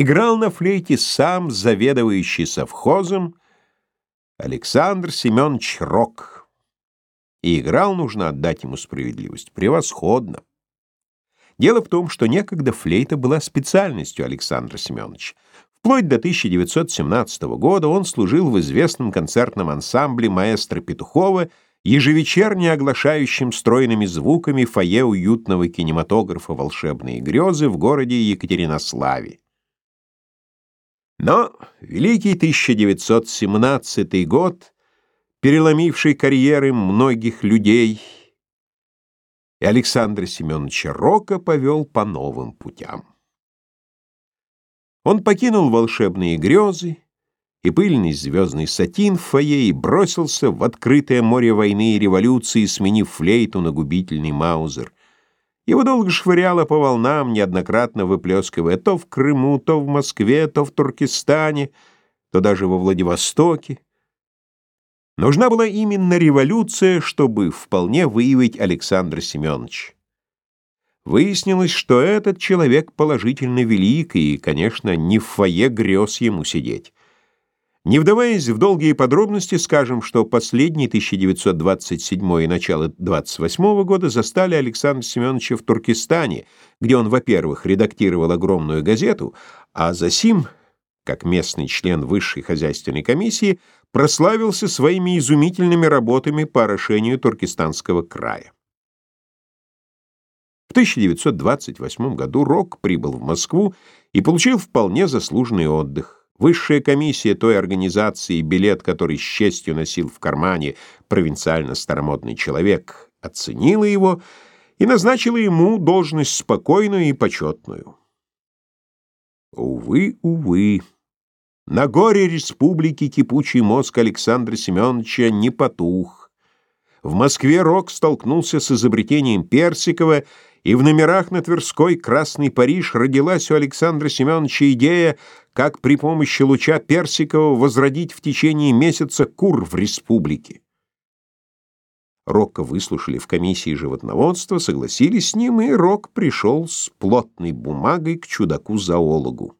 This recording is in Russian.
играл на флейте сам заведующий совхозом Александр Семенович Рок. И играл, нужно отдать ему справедливость, превосходно. Дело в том, что некогда флейта была специальностью Александра Семеновича. Вплоть до 1917 года он служил в известном концертном ансамбле маэстро Петухова, ежевечерне оглашающим стройными звуками фойе уютного кинематографа «Волшебные грезы» в городе Екатеринославе. Но великий 1917 год, переломивший карьеры многих людей, и Александра Семеновича Рока повел по новым путям. Он покинул волшебные грезы и пыльный звездный сатин в фойе и бросился в открытое море войны и революции, сменив флейту на губительный маузер. Его долго швыряло по волнам, неоднократно выплескивая то в Крыму, то в Москве, то в Туркестане, то даже во Владивостоке. Нужна была именно революция, чтобы вполне выявить Александра Семеновича. Выяснилось, что этот человек положительно велик, и, конечно, не в фойе грез ему сидеть. Не вдаваясь в долгие подробности, скажем, что последний 1927 и начало 28 года застали Александра Семеновича в Туркестане, где он, во-первых, редактировал огромную газету, а за сим, как местный член высшей хозяйственной комиссии, прославился своими изумительными работами по орошению Туркестанского края. В 1928 году Рок прибыл в Москву и получил вполне заслуженный отдых. Высшая комиссия той организации, билет который с честью носил в кармане провинциально-старомодный человек, оценила его и назначила ему должность спокойную и почетную. Увы, увы. На горе республики кипучий мозг Александра Семеновича не потух. В Москве Рок столкнулся с изобретением Персикова и в номерах на Тверской «Красный Париж» родилась у Александра Семеновича идея, как при помощи луча Персикова возродить в течение месяца кур в республике. Рокко выслушали в комиссии животноводства, согласились с ним, и Рок пришел с плотной бумагой к чудаку-зоологу.